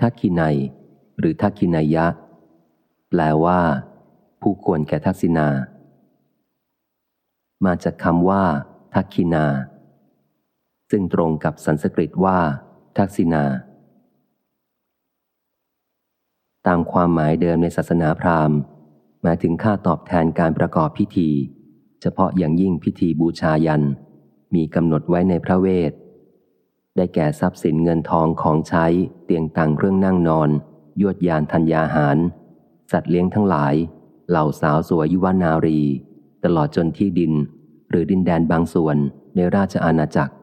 ทักขินัย หรือทักขินายะ แปลว่า ผู้ควรแก่ทักษิณามาจากคำว่า ทักขินา ซึ่งตรงกับสันสกฤตว่า ทักษิณาตามความหมายเดิมในศาสนาพราหมณ์หมายถึงค่าตอบแทนการประกอบพิธี เฉพาะอย่างยิ่งพิธีบูชายัน มีกำหนดไว้ในพระเวท ได้แก่ทรัพย์สินเงินทองของใช้ เตียงตังเครื่องนั่งนอน ยวดยานธัญญาหาร สัตว์เลี้ยงทั้งหลาย เหล่าสาวสวยยุวนารี ตลอดจนที่ดิน หรือดินแดนบางส่วนในราชอาณาจักร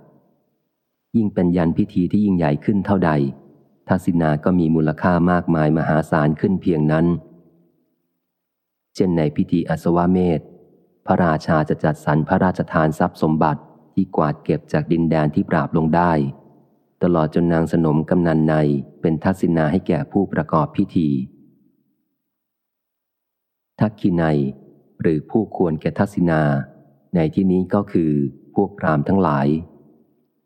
ยิ่งเป็นยันพิธีที่ยิ่งใหญ่ขึ้นเท่าใดทักษิณาก็มีมูลค่ามากมายมหาศาลขึ้นเพียงนั้น เช่นในพิธีอสวเมธพระราชาจะจัดสรรพระราชทานทรัพย์สมบัติที่กวาดเก็บจากดินแดนที่ปราบลงได้ ตลอดจนนางสนมกำนันในเป็นทักษิณาให้แก่ผู้ประกอบพิธี ทักขินัยหรือผู้ควรแก่ทักษิณา ในที่นี้ก็คือพวกพรามทั้งหลาย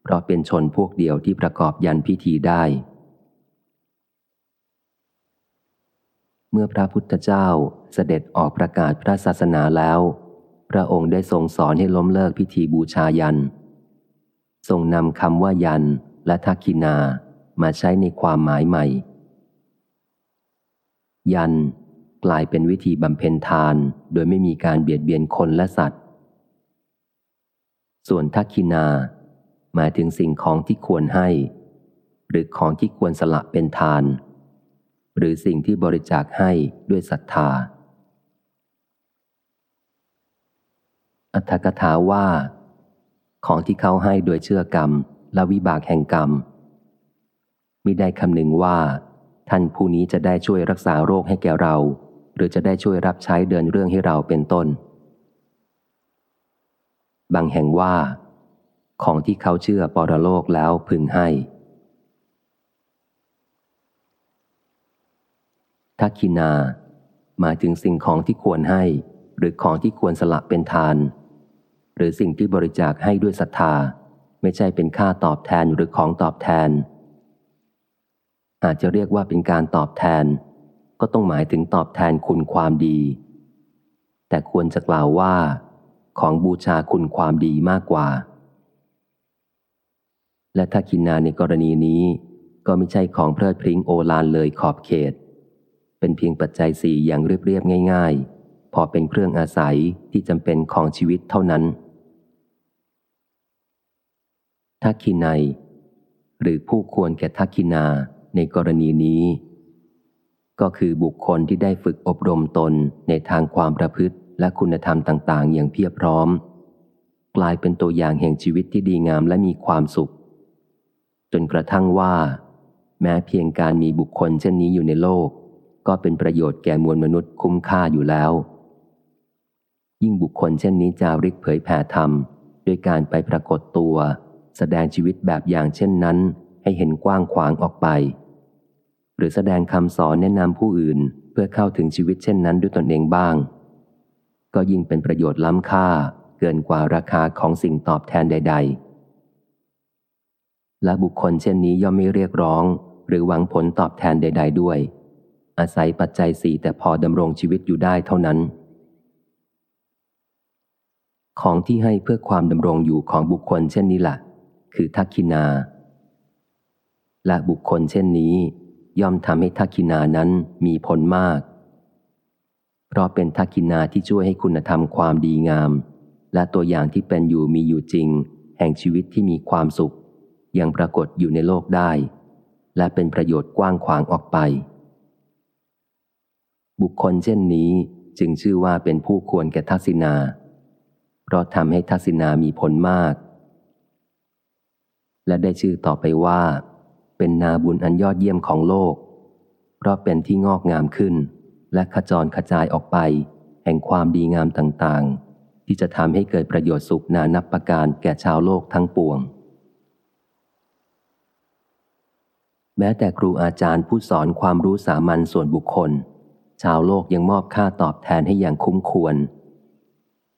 เพราะเป็นชนพวกเดียวที่ประกอบยันพิธีได้ เมื่อพระพุทธเจ้าเสด็จออกประกาศพระศาสนาแล้ว พระองค์ได้ทรงสอนให้ล้มเลิกพิธีบูชายันทรงนำคำว่ายัน และทักขินามาใช้ในความหมายใหม่ ยัน กลายเป็นวิธีบำเพ็ญทานโดยไม่มีการเบียดเบียนคนและสัตว์ ส่วนทักขินา หมายถึงสิ่งของที่ควรให้ หรือของที่ควรสละเป็นทาน หรือสิ่งที่บริจาคให้ด้วยศรัทธา อัตถกถาว่า ของที่เขาให้โดยเชื่อกรรม และวิบากแห่งกรรมมิได้คำนึงว่า ท่านผู้นี้จะได้ช่วยรักษาโรคให้แก่เรา หรือจะได้ช่วยรับใช้เดินเรื่องให้เราเป็นต้น บางแห่งว่า ของที่เขาเชื่อปรโลกแล้วพึงให้ทักขินา หมายถึงสิ่งของที่ควรให้ หรือของที่ควรสละเป็นทาน หรือสิ่งที่บริจาคให้ด้วยศรัทธา ไม่ใช่เป็นค่าตอบแทนหรือของตอบแทน อาจจะเรียกว่าเป็นการตอบแทน ก็ต้องหมายถึงตอบแทนคุณความดี แต่ควรจะกล่าวว่า ของบูชาคุณความดีมากกว่า และถ้ากินนาในกรณีนี้ ก็ไม่ใช่ของเพลิดพริ้งโอลานเลยขอบเขต เป็นเพียงปัจจัยสี่อย่างเรียบๆง่าย ๆ พอเป็นเครื่องอาศัยที่จำเป็นของชีวิตเท่านั้น ทักขินัยหรือผู้ควรแก่ทักขินาในกรณีนี้ ก็คือบุคคลที่ได้ฝึกอบรมตนในทางความประพฤติและคุณธรรมต่าง ๆ อย่างเพียบพร้อม กลายเป็นตัวอย่างแห่งชีวิตที่ดีงามและมีความสุข จนกระทั่งว่า แม้เพียงการมีบุคคลเช่นนี้อยู่ในโลก ก็เป็นประโยชน์แก่มวลมนุษย์คุ้มค่าอยู่แล้ว ยิ่งบุคคลเช่นนี้จาริกเผยแผ่ธรรมด้วยการไปปรากฏตัว แสดงชีวิตแบบอย่างเช่นนั้น ให้เห็นกว้างขวางออกไป หรือแสดงคำสอนแนะนำผู้อื่นเพื่อเข้าถึงชีวิตเช่นนั้นด้วยตนเองบ้าง ก็ยิ่งเป็นประโยชน์ล้ำค่าเกินกว่าราคาของสิ่งตอบแทนใด ๆ และบุคคลเช่นนี้ย่อมไม่เรียกร้อง หรือหวังผลตอบแทนใด ๆ ด้วย อาศัยปัจจัยสี่แต่พอดำรงชีวิตอยู่ได้เท่านั้น ของที่ให้เพื่อความดำรงอยู่ของบุคคลเช่นนี้แหละ คือทักขินา และบุคคลเช่นนี้ ย่อมทำให้ทักขินานั้นมีผลมาก เพราะเป็นทักขินาที่ช่วยให้คุณธรรมความดีงาม และตัวอย่างที่เป็นอยู่มีอยู่จริง แห่งชีวิตที่มีความสุข ยังปรากฏอยู่ในโลกได้ และเป็นประโยชน์กว้างขวางออกไป บุคคลเช่นนี้จึงชื่อว่าเป็นผู้ควรแก่ทักษิณาเพราะทำให้ทักษิณามีผลมาก และได้ชื่อต่อไปว่า เป็นนาบุญอันยอดเยี่ยมของโลก เพราะเป็นที่งอกงามขึ้น และขจรกระจายออกไป แห่งความดีงามต่างๆ ที่จะทำให้เกิดประโยชน์สุขนานับประการแก่ชาวโลกทั้งปวง แม้แต่ครูอาจารย์ผู้สอนความรู้สามัญส่วนบุคคล ชาวโลกยังมอบค่าตอบแทนให้อย่างคุ้มควร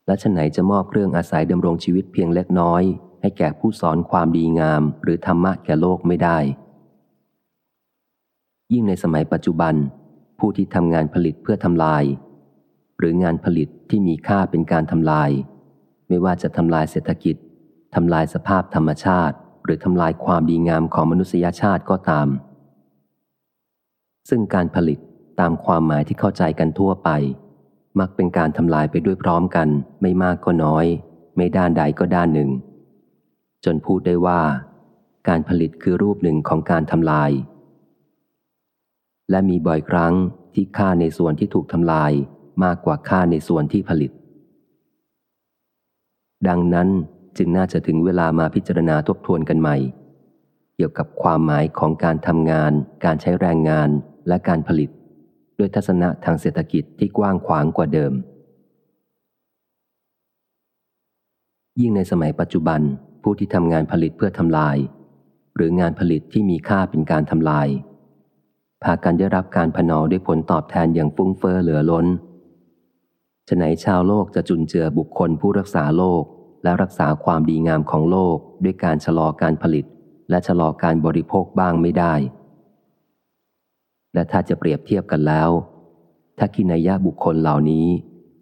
และฉไหนจะมอบเครื่องอาศัยดำรงชีวิตเพียงเล็กน้อย ให้แก่ผู้สอนความดีงามหรือธรรมะแก่โลกไม่ได้ ยิ่งในสมัยปัจจุบัน ผู้ที่ทำงานผลิตเพื่อทำลาย หรืองานผลิตที่มีค่าเป็นการทำลาย ไม่ว่าจะทำลายเศรษฐกิจทำลายสภาพธรรมชาติ หรือทำลายความดีงามของมนุษยชาติก็ตาม ซึ่งการผลิตตามความหมายที่เข้าใจกันทั่วไป มักเป็นการทำลายไปด้วยพร้อมกัน ไม่มากก็น้อย ไม่ด้านใดก็ด้านหนึ่ง จนพูดได้ว่า การผลิตคือรูปหนึ่งของการทำลาย และมีบ่อยครั้งที่ค่าในส่วนที่ถูกทำลายมากกว่าค่าในส่วนที่ผลิต ดังนั้นจึงน่าจะถึงเวลามาพิจารณาทบทวนกันใหม่ เกี่ยวกับความหมายของการทำงาน การใช้แรงงานและการผลิต ด้วยทัศนะทางเศรษฐกิจที่กว้างขวางกว่าเดิม ยิ่งในสมัยปัจจุบัน ผู้ที่ทำงานผลิตเพื่อทำลาย หรืองานผลิตที่มีค่าเป็นการทำลาย พากันได้รับการพนอด้วยผลตอบแทนอย่างฟุ้งเฟอ้อเหลือล้นฉะไหนชาวโลกจะจุนเจือบุคคลผู้รักษาโลก และรักษาความดีงามของโลกด้วยการชะลอการผลิต และชะลอการบริโภคบ้างไม่ได้ และถ้าจะเปรียบเทียบกันแล้วถ้ากินายะบุคคลเหล่านี้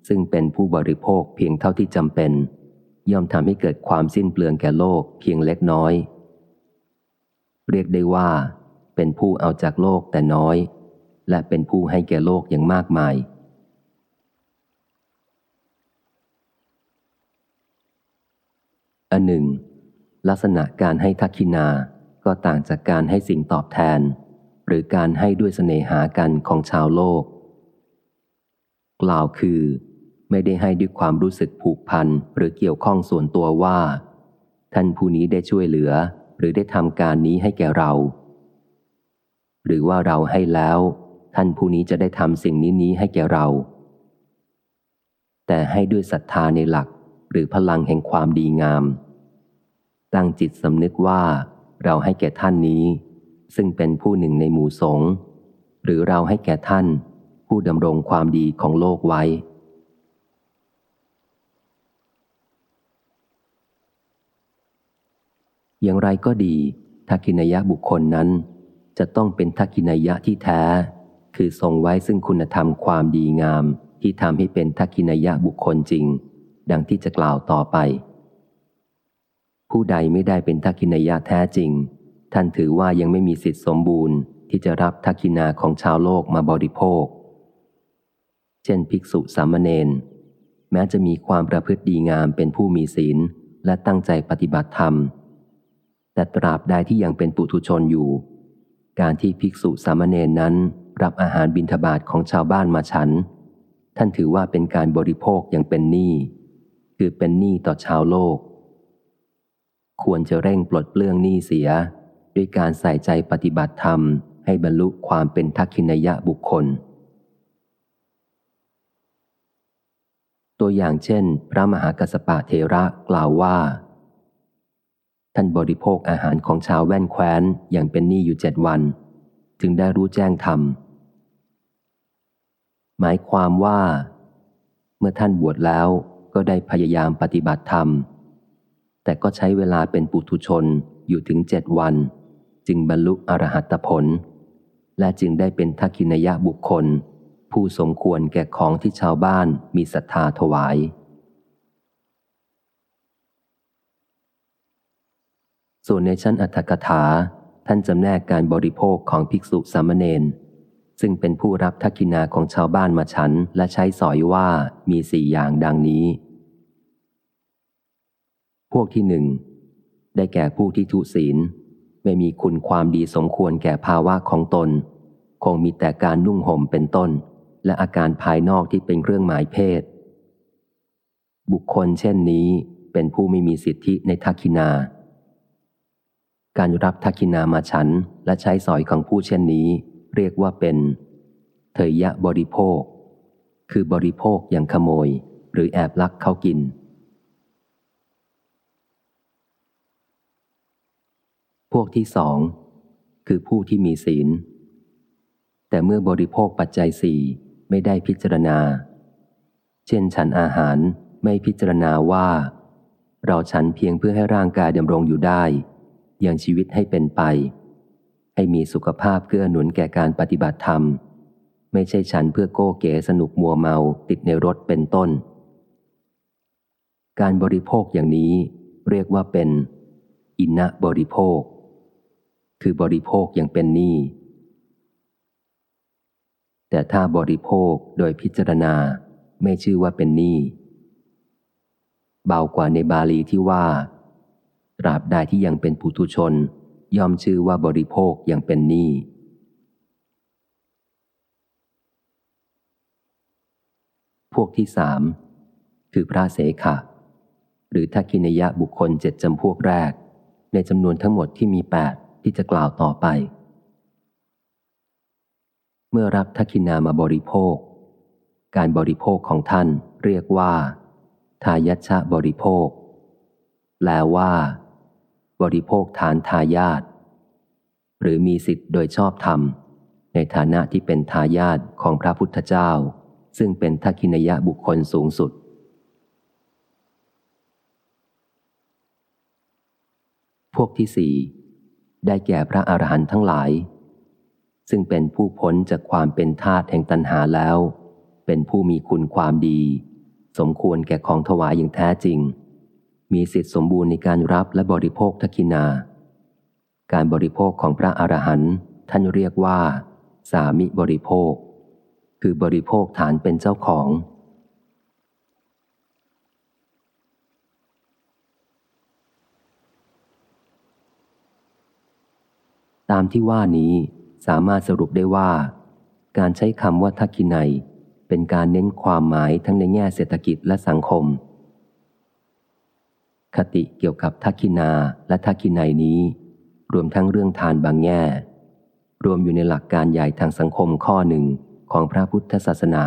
ซึ่งเป็นผู้บริโภคเพียงเท่าที่จำเป็น ย่อมทำให้เกิดความสิ้นเปลืองแก่โลกเพียงเล็กน้อย เรียกได้ว่า เป็นผู้เอาจากโลกแต่น้อย และเป็นผู้ให้แก่โลกอย่างมากมาย อันหนึ่ง ลักษณะการให้ทักขินา ก็ต่างจากการให้สิ่งตอบแทน หรือการให้ด้วยเสน่หากันของชาวโลก กล่าวคือ ไม่ได้ให้ด้วยความรู้สึกผูกพันหรือเกี่ยวข้องส่วนตัวว่า ท่านผู้นี้ได้ช่วยเหลือ หรือได้ทำการนี้ให้แก่เรา หรือว่าเราให้แล้ว ท่านผู้นี้จะได้ทำสิ่งนี้นี้ให้แก่เรา แต่ให้ด้วยศรัทธาในหลักหรือพลังแห่งความดีงาม ตั้งจิตสำนึกว่าเราให้แก่ท่านนี้ ซึ่งเป็นผู้หนึ่งในหมู่สงฆ์หรือเราให้แก่ท่าน ผู้ดำรงความดีของโลกไว้ อย่างไรก็ดีทักขินายะบุคคลนั้น จะต้องเป็นทักขินายะที่แท้ คือทรงไว้ซึ่งคุณธรรมความดีงาม ที่ทำให้เป็นทักขินายะบุคคลจริง ดังที่จะกล่าวต่อไป ผู้ใดไม่ได้เป็นทักขินายะแท้จริง ท่านถือว่ายังไม่มีสิทธิสมบูรณ์ ที่จะรับทักขินาของชาวโลกมาบริโภค เช่นภิกษุสามเณรแม้จะมีความประพฤติดีงามเป็นผู้มีศีลและตั้งใจปฏิบัติธรรม แต่ตราบใดที่ยังเป็นปุถุชนอยู่ การที่ภิกษุสามเณรนั้นรับอาหารบิณฑบาตของชาวบ้านมาฉัน ท่านถือว่าเป็นการบริโภคอย่างเป็นหนี้คือเป็นหนี้ต่อชาวโลก ควรจะเร่งปลดเปลื้องหนี้เสีย ด้วยการใส่ใจปฏิบัติธรรม ให้บรรลุความเป็นทักขินยะบุคคล ตัวอย่างเช่น พระมหากัสปะเทระกล่าวว่า ท่านบริโภคอาหารของชาวแว่นแคว้นอย่างเป็นหนี้อยู่เจ็ดวัน จึงได้รู้แจ้งธรรม หมายความว่า เมื่อท่านบวชแล้วก็ได้พยายามปฏิบัติธรรม แต่ก็ใช้เวลาเป็นปุถุชนอยู่ถึงเจ็ดวัน จึงบรรลุอรหัตผล และจึงได้เป็นทักขินยะบุคคล ผู้สมควรแก่ของที่ชาวบ้านมีศรัทธาถวาย ส่วนในชั้นอัตถกถา ท่านจำแนกการบริโภคของภิกษุสามเณรซึ่งเป็นผู้รับทักขินาของชาวบ้านมาฉันและใช้สอยว่ามีสี่อย่างดังนี้ พวกที่หนึ่ง ได้แก่ผู้ที่ทุศีล ไม่มีคุณความดีสมควรแก่ภาวะของตน คงมีแต่การนุ่งห่มเป็นต้น และอาการภายนอกที่เป็นเครื่องหมายเพศ บุคคลเช่นนี้เป็นผู้ไม่มีสิทธิในทักขินา การรับทักขินามาฉันและใช้สอยของผู้เช่นนี้ เรียกว่าเป็น เถยยะบริโภค คือบริโภคอย่างขโมย หรือแอบลักเขากิน พวกที่สองคือผู้ที่มีศีล แต่เมื่อบริโภคปัจจัยสี่ไม่ได้พิจารณา เช่นฉันอาหารไม่พิจารณาว่า เราฉันเพียงเพื่อให้ร่างกายดำรงอยู่ได้ ยังชีวิตให้เป็นไป ให้มีสุขภาพเกื้อหนุนแก่การปฏิบัติธรรม ไม่ใช่ฉันเพื่อโก้เก๋สนุกมัวเมาติดในรถเป็นต้น การบริโภคอย่างนี้เรียกว่าเป็น อินนะบริโภค คือบริโภคอย่างเป็นหนี้แต่ถ้าบริโภคโดยพิจารณาไม่ชื่อว่าเป็นหนี้เบากว่าในบาลีที่ว่า ตราบใดที่ยังเป็นปุถุชน ย่อมชื่อว่าบริโภคย่างเป็นหนี้พวกที่สามคือพระเสขะ หรือทักินยะบุคคลเจ็ดจำพวกแรก ในจำนวนทั้งหมดที่มีแปดที่จะกล่าวต่อไป เมื่อรับทักกินามาบริโภค การบริโภคของท่านเรียกว่า ทายัชะบริโภค แปลว่า บริโภคฐานทายาทหรือมีสิทธิ์โดยชอบธรรม ในฐานะที่เป็นทายาทของพระพุทธเจ้า ซึ่งเป็นทักินยะบุคคลสูงสุด พวกที่สี่ได้แก่พระอรหันต์ทั้งหลาย ซึ่งเป็นผู้พ้นจากความเป็นทาตแห่งตัณหาแล้ว เป็นผู้มีคุณความดี สมควรแก่ของถวายอย่างแท้จริง มีสิทธิสมบูรณ์ในการรับและบริโภคทักกินา การบริโภคของพระอรหันต์ท่านเรียกว่า สามิบริโภค คือบริโภคฐานเป็นเจ้าของ ตามที่ว่านี้สามารถสรุปได้ว่า การใช้คำว่าทักกินัยเป็นการเน้นความหมายทั้งในแง่เศรษฐกิจและสังคม คติเกี่ยวกับทักกินาและทักกินัยนี้ รวมทั้งเรื่องทานบางแง่ รวมอยู่ในหลักการใหญ่ทางสังคมข้อหนึ่งของพระพุทธศาสนา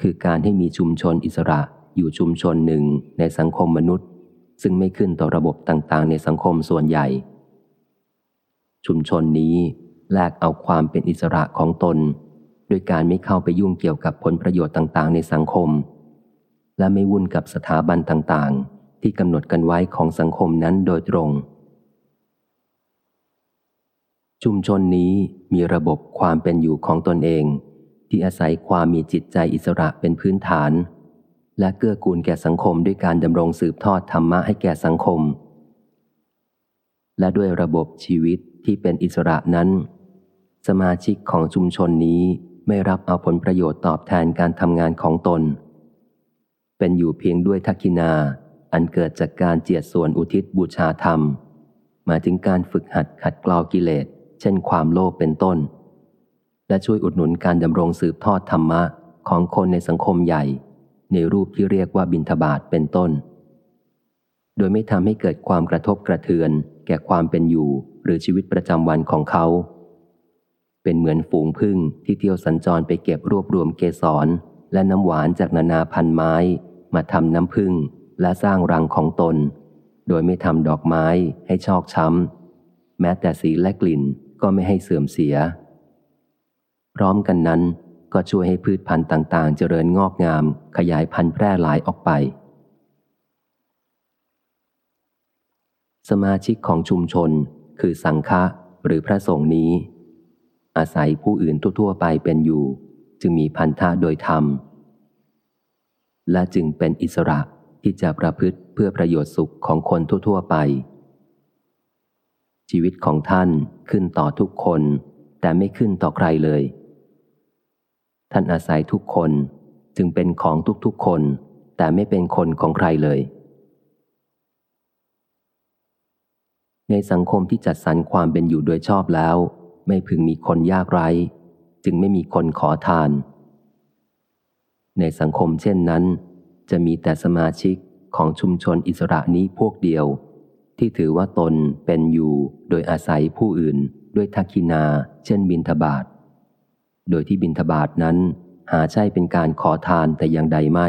คือการให้มีชุมชนอิสระอยู่ชุมชนหนึ่งในสังคมมนุษย์ ซึ่งไม่ขึ้นต่อระบบต่างๆ ในสังคมส่วนใหญ่ ชุมชนนี้แลกเอาความเป็นอิสระของตนโดยการไม่เข้าไปยุ่งเกี่ยวกับผลประโยชน์ต่างๆ ในสังคม และไม่วุ่นกับสถาบันต่างๆ ที่กำหนดกันไว้ของสังคมนั้นโดยตรง ชุมชนนี้มีระบบความเป็นอยู่ของตนเอง ที่อาศัยความมีจิตใจอิสระเป็นพื้นฐาน และเกื้อกูลแก่สังคมด้วยการดำรงสืบทอดธรรมะให้แก่สังคม และด้วยระบบชีวิตที่เป็นอิสระนั้น สมาชิกของชุมชนนี้ไม่รับเอาผลประโยชน์ตอบแทนการทำงานของตน เป็นอยู่เพียงด้วยทักกินา อันเกิดจากการเจียดส่วนอุทิศบูชาธรรม มาถึงการฝึกหัดขัดเกลากิเลส เช่นความโลภเป็นต้น และช่วยอุดหนุนการดำรงสืบทอดธรรมะของคนในสังคมใหญ่ ในรูปที่เรียกว่าบิณฑบาตเป็นต้น โดยไม่ทำให้เกิดความกระทบกระเทือน แก่ความเป็นอยู่หรือชีวิตประจำวันของเขา เป็นเหมือนฝูงพึ่งที่เที่ยวสัญจรไปเก็บรวบรวมเกสรและน้ำหวานจากนานาพันไม้ มาทำน้ำพึ่ง และสร้างรังของตน โดยไม่ทำดอกไม้ให้ชอกช้ำ แม้แต่สีและกลิ่นก็ไม่ให้เสื่อมเสีย พร้อมกันนั้นก็ช่วยให้พืชพันธุ์ต่าง ๆ เจริญงอกงาม ขยายพันธุ์แพร่หลายออกไป สมาชิกของชุมชนคือสังฆะหรือพระสงฆ์นี้ อาศัยผู้อื่นทั่ว ๆ ไปเป็นอยู่ จึงมีพันธะโดยธรรม และจึงเป็นอิสระ ที่จะประพฤติเพื่อประโยชน์สุขของคนทั่ว ๆ ไป ชีวิตของท่านขึ้นต่อทุกคน แต่ไม่ขึ้นต่อใครเลย ท่านอาศัยทุกคนจึงเป็นของทุกๆคน แต่ไม่เป็นคนของใครเลย ในสังคมที่จัดสรรความเป็นอยู่โดยชอบแล้ว ไม่พึงมีคนยากไร้ จึงไม่มีคนขอทาน ในสังคมเช่นนั้น จะมีแต่สมาชิกของชุมชนอิสระนี้พวกเดียว ที่ถือว่าตนเป็นอยู่โดยอาศัยผู้อื่นด้วยทักขินา เช่นบินทบาทโดยที่บินทบาทนั้นหาใช่เป็นการขอทานแต่อย่างใดไม่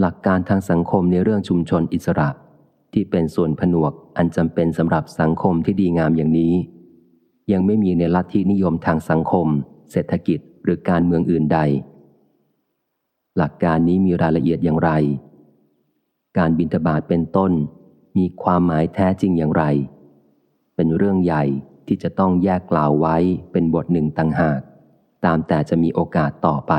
หลักการทางสังคมในเรื่องชุมชนอิสระ ที่เป็นส่วนผนวกอันจำเป็นสำหรับสังคมที่ดีงามอย่างนี้ ยังไม่มีในลัทธินิยมทางสังคม เศรษฐกิจ หรือการเมืองอื่นใด หลักการนี้มีรายละเอียดอย่างไร การบินทบาทเป็นต้น มีความหมายแท้จริงอย่างไร เป็นเรื่องใหญ่ที่จะต้องแยกกล่าวไว้เป็นบทหนึ่งต่างหาก ตามแต่จะมีโอกาสต่อไป